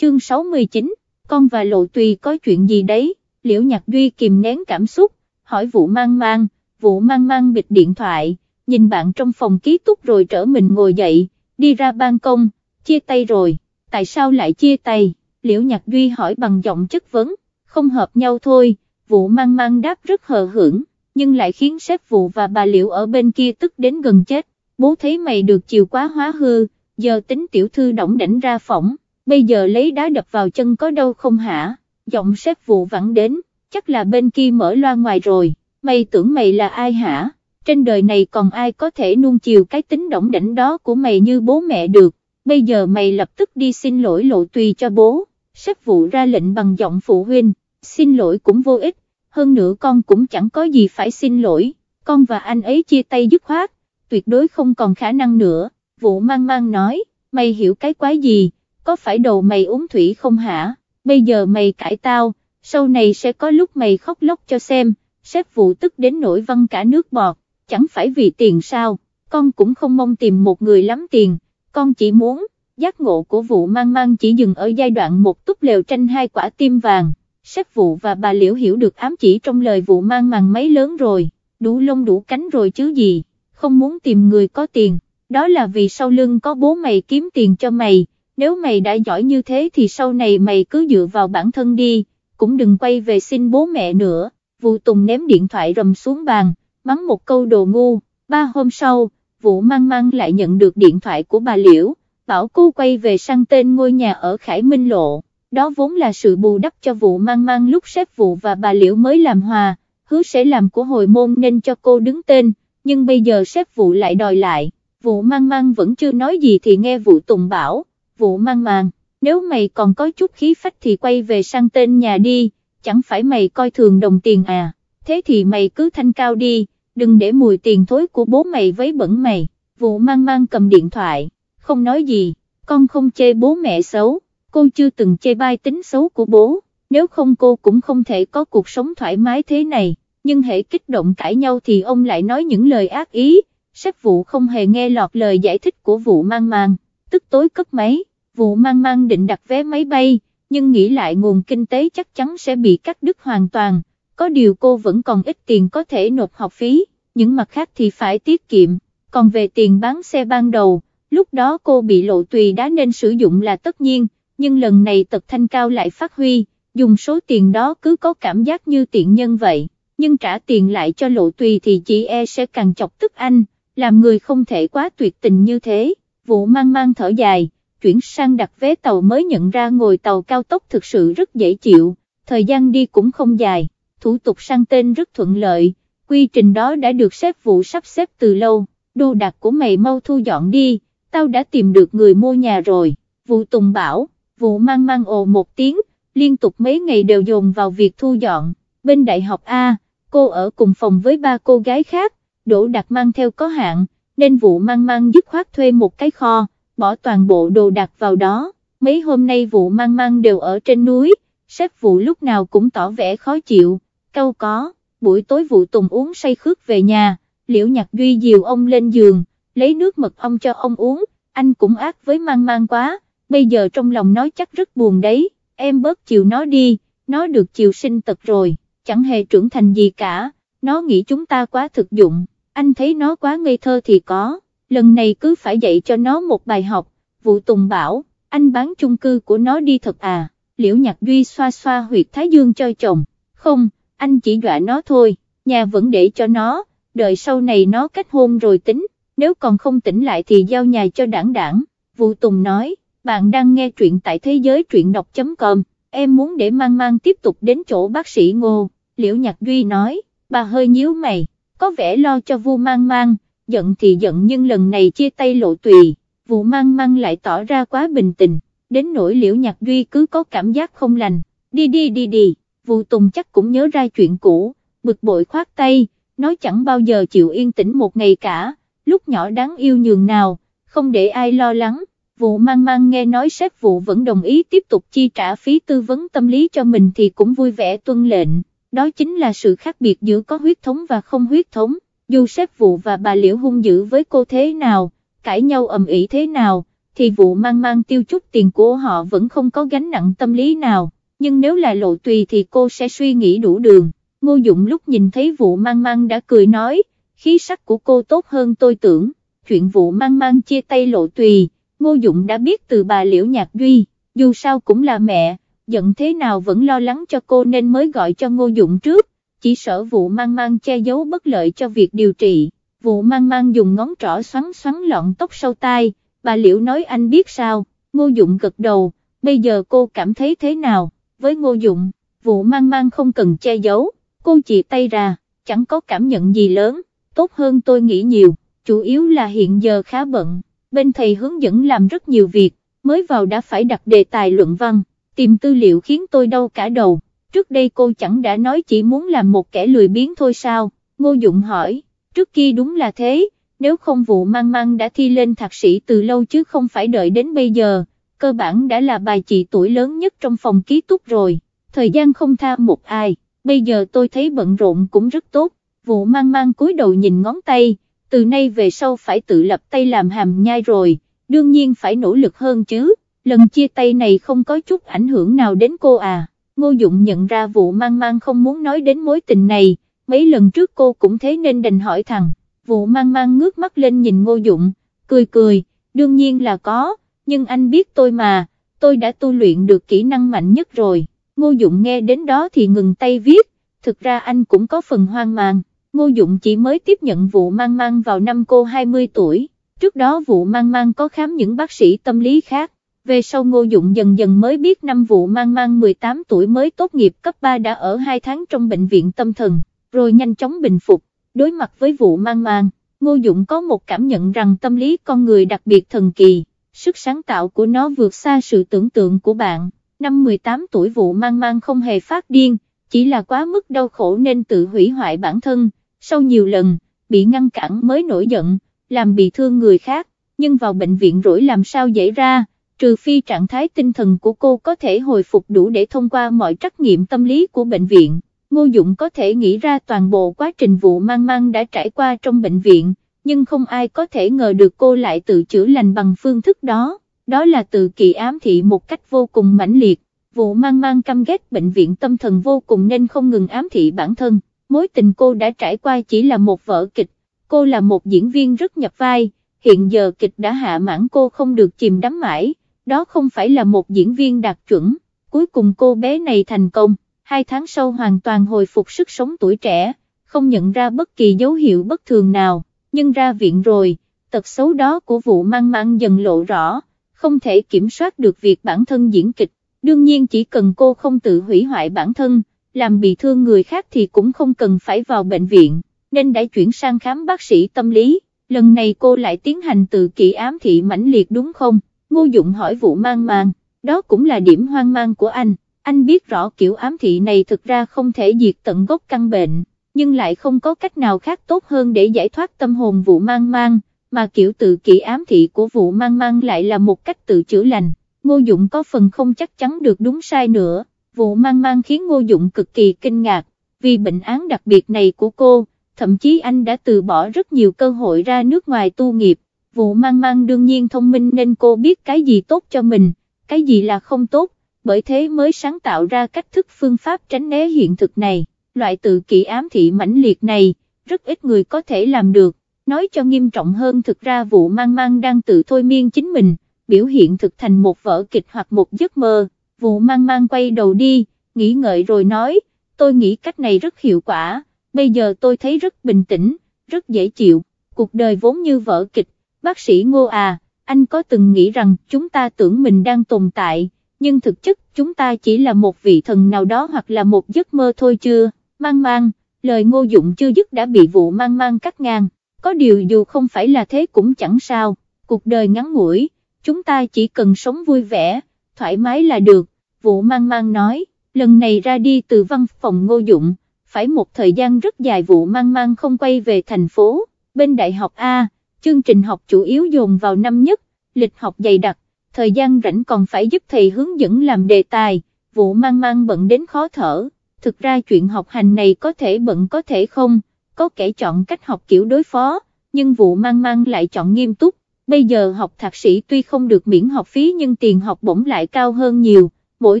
chương 69, con và lộ tùy có chuyện gì đấy, liễu nhạc duy kìm nén cảm xúc, hỏi vụ mang mang, vụ mang mang bịt điện thoại, nhìn bạn trong phòng ký túc rồi trở mình ngồi dậy, đi ra ban công, chia tay rồi, tại sao lại chia tay, liễu nhạc duy hỏi bằng giọng chất vấn, không hợp nhau thôi, vụ mang mang đáp rất hờ hững, nhưng lại khiến sếp vụ và bà liễu ở bên kia tức đến gần chết, bố thấy mày được chiều quá hóa hư, giờ tính tiểu thư động đảnh ra phỏng, bây giờ lấy đá đập vào chân có đâu không hả, giọng sếp vụ vẳng đến, chắc là bên kia mở loa ngoài rồi, mày tưởng mày là ai hả, trên đời này còn ai có thể nuông chiều cái tính động đảnh đó của mày như bố mẹ được, bây giờ mày lập tức đi xin lỗi lộ tùy cho bố, sếp vụ ra lệnh bằng giọng phụ huynh, xin lỗi cũng vô ích, hơn nữa con cũng chẳng có gì phải xin lỗi, con và anh ấy chia tay dứt khoát, tuyệt đối không còn khả năng nữa, vụ mang mang nói, mày hiểu cái quái gì, có phải đầu mày uống thủy không hả, bây giờ mày cãi tao, sau này sẽ có lúc mày khóc lóc cho xem, sếp vụ tức đến nỗi văng cả nước bọt, chẳng phải vì tiền sao, con cũng không mong tìm một người lắm tiền, con chỉ muốn, giác ngộ của vụ mang mang chỉ dừng ở giai đoạn một túp lều tranh hai quả tim vàng, sếp vụ và bà liễu hiểu được ám chỉ trong lời vụ mang mang mấy lớn rồi, đủ lông đủ cánh rồi chứ gì, không muốn tìm người có tiền, đó là vì sau lưng có bố mày kiếm tiền cho mày, nếu mày đã giỏi như thế thì sau này mày cứ dựa vào bản thân đi, cũng đừng quay về xin bố mẹ nữa, Vũ tùng ném điện thoại rầm xuống bàn, mắng một câu đồ ngu, ba hôm sau, Vũ mang mang lại nhận được điện thoại của bà Liễu, bảo cô quay về sang tên ngôi nhà ở Khải Minh Lộ, đó vốn là sự bù đắp cho Vũ mang mang lúc sếp vụ và bà Liễu mới làm hòa, hứa sẽ làm của hồi môn nên cho cô đứng tên, nhưng bây giờ sếp vụ lại đòi lại, vụ mang mang vẫn chưa nói gì thì nghe vụ tùng bảo, vụ mang Màng, nếu mày còn có chút khí phách thì quay về sang tên nhà đi, chẳng phải mày coi thường đồng tiền à, thế thì mày cứ thanh cao đi, đừng để mùi tiền thối của bố mày vấy bẩn mày, vụ mang mang cầm điện thoại, không nói gì, con không chê bố mẹ xấu, cô chưa từng chê bai tính xấu của bố, nếu không cô cũng không thể có cuộc sống thoải mái thế này, nhưng hệ kích động cãi nhau thì ông lại nói những lời ác ý, sếp vụ không hề nghe lọt lời giải thích của vụ mang mang, tức tối cất máy, vụ mang mang định đặt vé máy bay, nhưng nghĩ lại nguồn kinh tế chắc chắn sẽ bị cắt đứt hoàn toàn, có điều cô vẫn còn ít tiền có thể nộp học phí, những mặt khác thì phải tiết kiệm, còn về tiền bán xe ban đầu, lúc đó cô bị lộ tùy đã nên sử dụng là tất nhiên, nhưng lần này tật thanh cao lại phát huy, dùng số tiền đó cứ có cảm giác như tiện nhân vậy, nhưng trả tiền lại cho lộ tùy thì chị e sẽ càng chọc tức anh, làm người không thể quá tuyệt tình như thế, vụ mang mang thở dài, chuyển sang đặt vé tàu mới nhận ra ngồi tàu cao tốc thực sự rất dễ chịu, thời gian đi cũng không dài, thủ tục sang tên rất thuận lợi, quy trình đó đã được xếp vụ sắp xếp từ lâu, đồ đạc của mày mau thu dọn đi, tao đã tìm được người mua nhà rồi, vụ tùng bảo, vụ mang mang ồ một tiếng, liên tục mấy ngày đều dồn vào việc thu dọn, bên đại học A, cô ở cùng phòng với ba cô gái khác, đỗ đặt mang theo có hạn, nên vụ mang mang dứt khoát thuê một cái kho, bỏ toàn bộ đồ đặt vào đó, mấy hôm nay vụ mang mang đều ở trên núi, sếp vụ lúc nào cũng tỏ vẻ khó chịu, câu có, buổi tối vụ tùng uống say khước về nhà, liễu nhạc duy dìu ông lên giường, lấy nước mật ong cho ông uống, anh cũng ác với mang mang quá, bây giờ trong lòng nói chắc rất buồn đấy, em bớt chiều nó đi, nó được chiều sinh tật rồi, chẳng hề trưởng thành gì cả, nó nghĩ chúng ta quá thực dụng, anh thấy nó quá ngây thơ thì có, lần này cứ phải dạy cho nó một bài học, vụ tùng bảo, anh bán chung cư của nó đi thật à, liễu nhạc duy xoa xoa huyệt thái dương cho chồng, không, anh chỉ dọa nó thôi, nhà vẫn để cho nó, đợi sau này nó kết hôn rồi tính, nếu còn không tỉnh lại thì giao nhà cho đảng đảng, vụ tùng nói, bạn đang nghe truyện tại thế giới truyện đọc.com, em muốn để mang mang tiếp tục đến chỗ bác sĩ ngô, liễu nhạc duy nói, bà hơi nhíu mày, có vẻ lo cho vu mang mang, giận thì giận nhưng lần này chia tay lộ tùy, vụ mang mang lại tỏ ra quá bình tĩnh đến nỗi liễu nhạc duy cứ có cảm giác không lành, đi đi đi đi, vụ tùng chắc cũng nhớ ra chuyện cũ, bực bội khoát tay, nói chẳng bao giờ chịu yên tĩnh một ngày cả, lúc nhỏ đáng yêu nhường nào, không để ai lo lắng, vụ mang mang nghe nói sếp vụ vẫn đồng ý tiếp tục chi trả phí tư vấn tâm lý cho mình thì cũng vui vẻ tuân lệnh, đó chính là sự khác biệt giữa có huyết thống và không huyết thống dù sếp vụ và bà liễu hung dữ với cô thế nào, cãi nhau ầm ĩ thế nào, thì vụ mang mang tiêu chút tiền của họ vẫn không có gánh nặng tâm lý nào, nhưng nếu là lộ tùy thì cô sẽ suy nghĩ đủ đường. Ngô Dụng lúc nhìn thấy vụ mang mang đã cười nói, khí sắc của cô tốt hơn tôi tưởng, chuyện vụ mang mang chia tay lộ tùy, Ngô Dụng đã biết từ bà Liễu Nhạc Duy, dù sao cũng là mẹ, giận thế nào vẫn lo lắng cho cô nên mới gọi cho Ngô Dụng trước, chỉ sợ vụ mang mang che giấu bất lợi cho việc điều trị, vụ mang mang dùng ngón trỏ xoắn xoắn lọn tóc sau tai, bà Liễu nói anh biết sao, Ngô Dụng gật đầu, bây giờ cô cảm thấy thế nào, với Ngô Dụng, vụ mang mang không cần che giấu, cô chỉ tay ra, chẳng có cảm nhận gì lớn, tốt hơn tôi nghĩ nhiều, chủ yếu là hiện giờ khá bận, bên thầy hướng dẫn làm rất nhiều việc, mới vào đã phải đặt đề tài luận văn, tìm tư liệu khiến tôi đau cả đầu, trước đây cô chẳng đã nói chỉ muốn làm một kẻ lười biếng thôi sao, Ngô Dụng hỏi, trước kia đúng là thế, nếu không vụ mang mang đã thi lên thạc sĩ từ lâu chứ không phải đợi đến bây giờ, cơ bản đã là bài chị tuổi lớn nhất trong phòng ký túc rồi, thời gian không tha một ai, bây giờ tôi thấy bận rộn cũng rất tốt, vụ mang mang cúi đầu nhìn ngón tay, từ nay về sau phải tự lập tay làm hàm nhai rồi, đương nhiên phải nỗ lực hơn chứ, lần chia tay này không có chút ảnh hưởng nào đến cô à, Ngô Dụng nhận ra vụ mang mang không muốn nói đến mối tình này, mấy lần trước cô cũng thế nên đành hỏi thằng, vụ mang mang ngước mắt lên nhìn Ngô Dụng, cười cười, đương nhiên là có, nhưng anh biết tôi mà, tôi đã tu luyện được kỹ năng mạnh nhất rồi, Ngô Dụng nghe đến đó thì ngừng tay viết, thực ra anh cũng có phần hoang mang, Ngô Dụng chỉ mới tiếp nhận vụ mang mang vào năm cô 20 tuổi, trước đó vụ mang mang có khám những bác sĩ tâm lý khác, về sau Ngô Dụng dần dần mới biết năm vụ mang mang 18 tuổi mới tốt nghiệp cấp 3 đã ở 2 tháng trong bệnh viện tâm thần, rồi nhanh chóng bình phục, đối mặt với vụ mang mang, Ngô Dụng có một cảm nhận rằng tâm lý con người đặc biệt thần kỳ, sức sáng tạo của nó vượt xa sự tưởng tượng của bạn, năm 18 tuổi vụ mang mang không hề phát điên, chỉ là quá mức đau khổ nên tự hủy hoại bản thân, sau nhiều lần, bị ngăn cản mới nổi giận, làm bị thương người khác, nhưng vào bệnh viện rỗi làm sao dễ ra, trừ phi trạng thái tinh thần của cô có thể hồi phục đủ để thông qua mọi trắc nghiệm tâm lý của bệnh viện. Ngô Dụng có thể nghĩ ra toàn bộ quá trình vụ mang mang đã trải qua trong bệnh viện, nhưng không ai có thể ngờ được cô lại tự chữa lành bằng phương thức đó, đó là tự kỳ ám thị một cách vô cùng mãnh liệt, vụ mang mang căm ghét bệnh viện tâm thần vô cùng nên không ngừng ám thị bản thân, mối tình cô đã trải qua chỉ là một vở kịch, cô là một diễn viên rất nhập vai, hiện giờ kịch đã hạ mãn cô không được chìm đắm mãi, đó không phải là một diễn viên đạt chuẩn, cuối cùng cô bé này thành công, hai tháng sau hoàn toàn hồi phục sức sống tuổi trẻ, không nhận ra bất kỳ dấu hiệu bất thường nào, nhưng ra viện rồi, tật xấu đó của vụ mang mang dần lộ rõ, không thể kiểm soát được việc bản thân diễn kịch, đương nhiên chỉ cần cô không tự hủy hoại bản thân, làm bị thương người khác thì cũng không cần phải vào bệnh viện, nên đã chuyển sang khám bác sĩ tâm lý, lần này cô lại tiến hành tự kỷ ám thị mãnh liệt đúng không? Ngô Dụng hỏi vụ mang mang, đó cũng là điểm hoang mang của anh, anh biết rõ kiểu ám thị này thực ra không thể diệt tận gốc căn bệnh, nhưng lại không có cách nào khác tốt hơn để giải thoát tâm hồn vụ mang mang, mà kiểu tự kỷ ám thị của vụ mang mang lại là một cách tự chữa lành, Ngô Dụng có phần không chắc chắn được đúng sai nữa, vụ mang mang khiến Ngô Dụng cực kỳ kinh ngạc, vì bệnh án đặc biệt này của cô, thậm chí anh đã từ bỏ rất nhiều cơ hội ra nước ngoài tu nghiệp vụ mang mang đương nhiên thông minh nên cô biết cái gì tốt cho mình, cái gì là không tốt, bởi thế mới sáng tạo ra cách thức phương pháp tránh né hiện thực này, loại tự kỷ ám thị mãnh liệt này, rất ít người có thể làm được, nói cho nghiêm trọng hơn thực ra vụ mang mang đang tự thôi miên chính mình, biểu hiện thực thành một vở kịch hoặc một giấc mơ, vụ mang mang quay đầu đi, nghĩ ngợi rồi nói, tôi nghĩ cách này rất hiệu quả, bây giờ tôi thấy rất bình tĩnh, rất dễ chịu, cuộc đời vốn như vở kịch, bác sĩ Ngô à, anh có từng nghĩ rằng chúng ta tưởng mình đang tồn tại, nhưng thực chất chúng ta chỉ là một vị thần nào đó hoặc là một giấc mơ thôi chưa, mang mang, lời ngô dụng chưa dứt đã bị vụ mang mang cắt ngang, có điều dù không phải là thế cũng chẳng sao, cuộc đời ngắn ngủi, chúng ta chỉ cần sống vui vẻ, thoải mái là được, vụ mang mang nói, lần này ra đi từ văn phòng ngô dụng, phải một thời gian rất dài vụ mang mang không quay về thành phố, bên đại học A chương trình học chủ yếu dồn vào năm nhất, lịch học dày đặc, thời gian rảnh còn phải giúp thầy hướng dẫn làm đề tài, vụ mang mang bận đến khó thở, thực ra chuyện học hành này có thể bận có thể không, có kẻ chọn cách học kiểu đối phó, nhưng vụ mang mang lại chọn nghiêm túc, bây giờ học thạc sĩ tuy không được miễn học phí nhưng tiền học bổng lại cao hơn nhiều, mỗi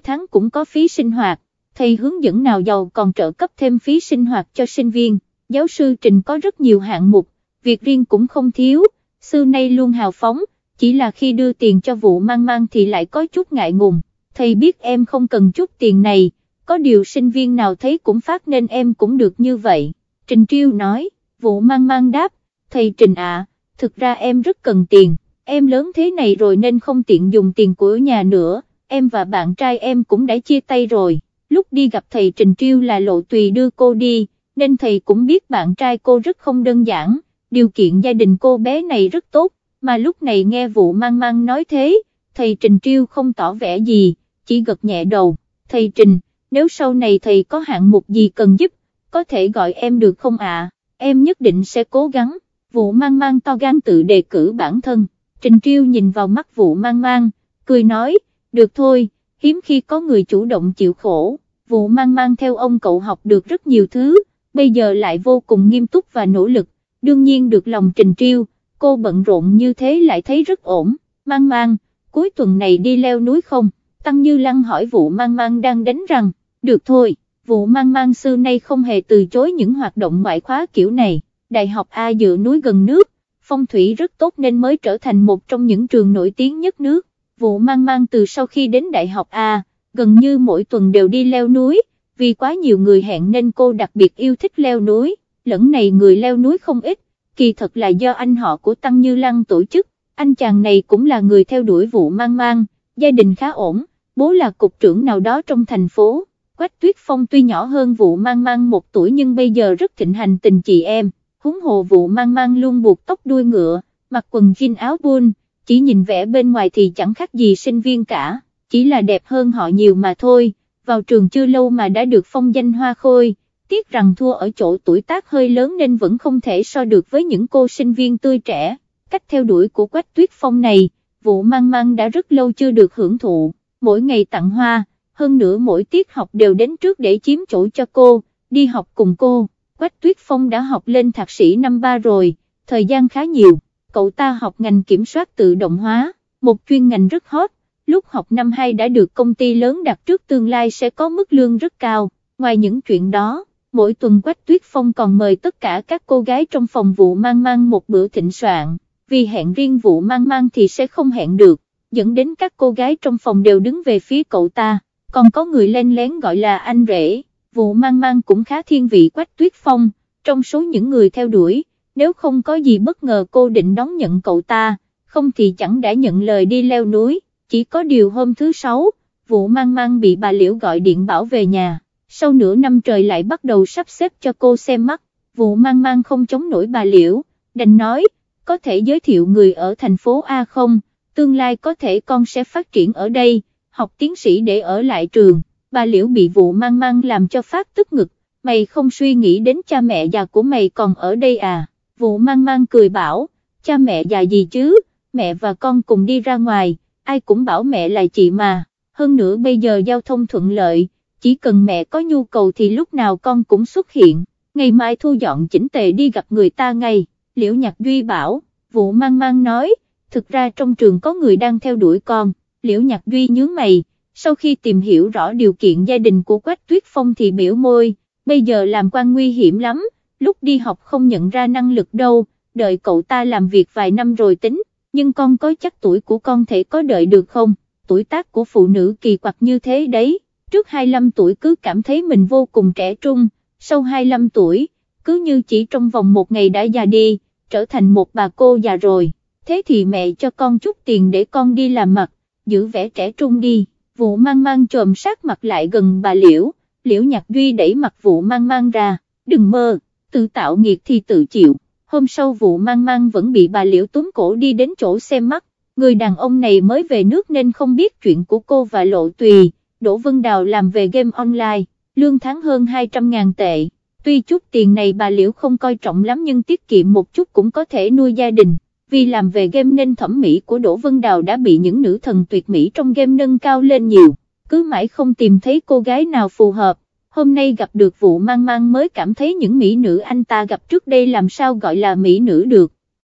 tháng cũng có phí sinh hoạt, thầy hướng dẫn nào giàu còn trợ cấp thêm phí sinh hoạt cho sinh viên, giáo sư Trình có rất nhiều hạng mục, việc riêng cũng không thiếu, xưa nay luôn hào phóng, chỉ là khi đưa tiền cho vụ mang mang thì lại có chút ngại ngùng, thầy biết em không cần chút tiền này, có điều sinh viên nào thấy cũng phát nên em cũng được như vậy, Trình Triêu nói, vụ mang mang đáp, thầy Trình ạ, thực ra em rất cần tiền, em lớn thế này rồi nên không tiện dùng tiền của nhà nữa, em và bạn trai em cũng đã chia tay rồi, lúc đi gặp thầy Trình Triêu là lộ tùy đưa cô đi, nên thầy cũng biết bạn trai cô rất không đơn giản, điều kiện gia đình cô bé này rất tốt, mà lúc này nghe vụ mang mang nói thế, thầy Trình Triêu không tỏ vẻ gì, chỉ gật nhẹ đầu, thầy Trình, nếu sau này thầy có hạng mục gì cần giúp, có thể gọi em được không ạ, em nhất định sẽ cố gắng, vụ mang mang to gan tự đề cử bản thân, Trình Triêu nhìn vào mắt vụ mang mang, cười nói, được thôi, hiếm khi có người chủ động chịu khổ, vụ mang mang theo ông cậu học được rất nhiều thứ, bây giờ lại vô cùng nghiêm túc và nỗ lực, đương nhiên được lòng Trình Triêu, cô bận rộn như thế lại thấy rất ổn, mang mang, cuối tuần này đi leo núi không, Tăng Như Lăng hỏi vụ mang mang đang đánh răng, được thôi, vụ mang mang xưa nay không hề từ chối những hoạt động ngoại khóa kiểu này, Đại học A dựa núi gần nước, phong thủy rất tốt nên mới trở thành một trong những trường nổi tiếng nhất nước, vụ mang mang từ sau khi đến Đại học A, gần như mỗi tuần đều đi leo núi, vì quá nhiều người hẹn nên cô đặc biệt yêu thích leo núi, lẫn này người leo núi không ít, kỳ thật là do anh họ của Tăng Như Lăng tổ chức, anh chàng này cũng là người theo đuổi vụ mang mang, gia đình khá ổn, bố là cục trưởng nào đó trong thành phố, Quách Tuyết Phong tuy nhỏ hơn vụ mang mang một tuổi nhưng bây giờ rất thịnh hành tình chị em, húng hồ vụ mang mang luôn buộc tóc đuôi ngựa, mặc quần jean áo buôn, chỉ nhìn vẻ bên ngoài thì chẳng khác gì sinh viên cả, chỉ là đẹp hơn họ nhiều mà thôi, vào trường chưa lâu mà đã được phong danh hoa khôi, tiếc rằng thua ở chỗ tuổi tác hơi lớn nên vẫn không thể so được với những cô sinh viên tươi trẻ, cách theo đuổi của Quách Tuyết Phong này, vụ mang mang đã rất lâu chưa được hưởng thụ, mỗi ngày tặng hoa, hơn nữa mỗi tiết học đều đến trước để chiếm chỗ cho cô, đi học cùng cô, Quách Tuyết Phong đã học lên thạc sĩ năm ba rồi, thời gian khá nhiều, cậu ta học ngành kiểm soát tự động hóa, một chuyên ngành rất hot, lúc học năm 2 đã được công ty lớn đặt trước tương lai sẽ có mức lương rất cao, ngoài những chuyện đó mỗi tuần Quách Tuyết Phong còn mời tất cả các cô gái trong phòng vụ mang mang một bữa thịnh soạn, vì hẹn riêng vụ mang mang thì sẽ không hẹn được, dẫn đến các cô gái trong phòng đều đứng về phía cậu ta, còn có người len lén gọi là anh rể, vụ mang mang cũng khá thiên vị Quách Tuyết Phong, trong số những người theo đuổi, nếu không có gì bất ngờ cô định đón nhận cậu ta, không thì chẳng đã nhận lời đi leo núi, chỉ có điều hôm thứ sáu, vụ mang mang bị bà Liễu gọi điện bảo về nhà sau nửa năm trời lại bắt đầu sắp xếp cho cô xem mắt, vụ mang mang không chống nổi bà Liễu, đành nói, có thể giới thiệu người ở thành phố A không, tương lai có thể con sẽ phát triển ở đây, học tiến sĩ để ở lại trường, bà Liễu bị vụ mang mang làm cho phát tức ngực, mày không suy nghĩ đến cha mẹ già của mày còn ở đây à, vụ mang mang cười bảo, cha mẹ già gì chứ, mẹ và con cùng đi ra ngoài, ai cũng bảo mẹ là chị mà, hơn nữa bây giờ giao thông thuận lợi chỉ cần mẹ có nhu cầu thì lúc nào con cũng xuất hiện, ngày mai thu dọn chỉnh tề đi gặp người ta ngay, liễu nhạc duy bảo, vụ mang mang nói, thực ra trong trường có người đang theo đuổi con, liễu nhạc duy nhướng mày, sau khi tìm hiểu rõ điều kiện gia đình của Quách Tuyết Phong thì biểu môi, bây giờ làm quan nguy hiểm lắm, lúc đi học không nhận ra năng lực đâu, đợi cậu ta làm việc vài năm rồi tính, nhưng con có chắc tuổi của con thể có đợi được không, tuổi tác của phụ nữ kỳ quặc như thế đấy trước 25 tuổi cứ cảm thấy mình vô cùng trẻ trung, sau 25 tuổi, cứ như chỉ trong vòng một ngày đã già đi, trở thành một bà cô già rồi, thế thì mẹ cho con chút tiền để con đi làm mặt, giữ vẻ trẻ trung đi, vụ mang mang trồm sát mặt lại gần bà Liễu, Liễu Nhạc Duy đẩy mặt vụ mang mang ra, đừng mơ, tự tạo nghiệt thì tự chịu, hôm sau vụ mang mang vẫn bị bà Liễu túm cổ đi đến chỗ xem mắt, người đàn ông này mới về nước nên không biết chuyện của cô và lộ tùy. Đỗ Vân Đào làm về game online, lương tháng hơn 200.000 tệ, tuy chút tiền này bà Liễu không coi trọng lắm nhưng tiết kiệm một chút cũng có thể nuôi gia đình, vì làm về game nên thẩm mỹ của Đỗ Vân Đào đã bị những nữ thần tuyệt mỹ trong game nâng cao lên nhiều, cứ mãi không tìm thấy cô gái nào phù hợp, hôm nay gặp được vụ mang mang mới cảm thấy những mỹ nữ anh ta gặp trước đây làm sao gọi là mỹ nữ được.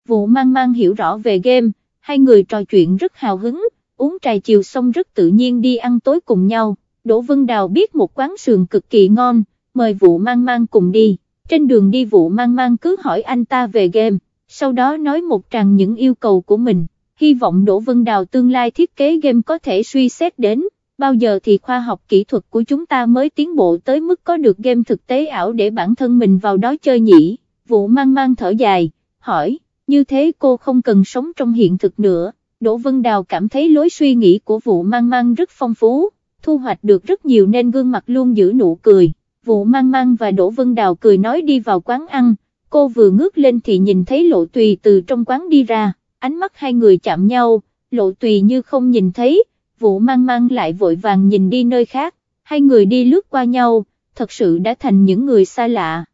Vụ mang mang hiểu rõ về game, hai người trò chuyện rất hào hứng, uống trà chiều xong rất tự nhiên đi ăn tối cùng nhau, Đỗ Vân Đào biết một quán sườn cực kỳ ngon, mời vụ mang mang cùng đi, trên đường đi vụ mang mang cứ hỏi anh ta về game, sau đó nói một tràng những yêu cầu của mình, hy vọng Đỗ Vân Đào tương lai thiết kế game có thể suy xét đến, bao giờ thì khoa học kỹ thuật của chúng ta mới tiến bộ tới mức có được game thực tế ảo để bản thân mình vào đó chơi nhỉ, vụ mang mang thở dài, hỏi, như thế cô không cần sống trong hiện thực nữa, Đỗ Vân Đào cảm thấy lối suy nghĩ của vụ mang mang rất phong phú, thu hoạch được rất nhiều nên gương mặt luôn giữ nụ cười, vụ mang mang và Đỗ Vân Đào cười nói đi vào quán ăn, cô vừa ngước lên thì nhìn thấy lộ tùy từ trong quán đi ra, ánh mắt hai người chạm nhau, lộ tùy như không nhìn thấy, vụ mang mang lại vội vàng nhìn đi nơi khác, hai người đi lướt qua nhau, thật sự đã thành những người xa lạ.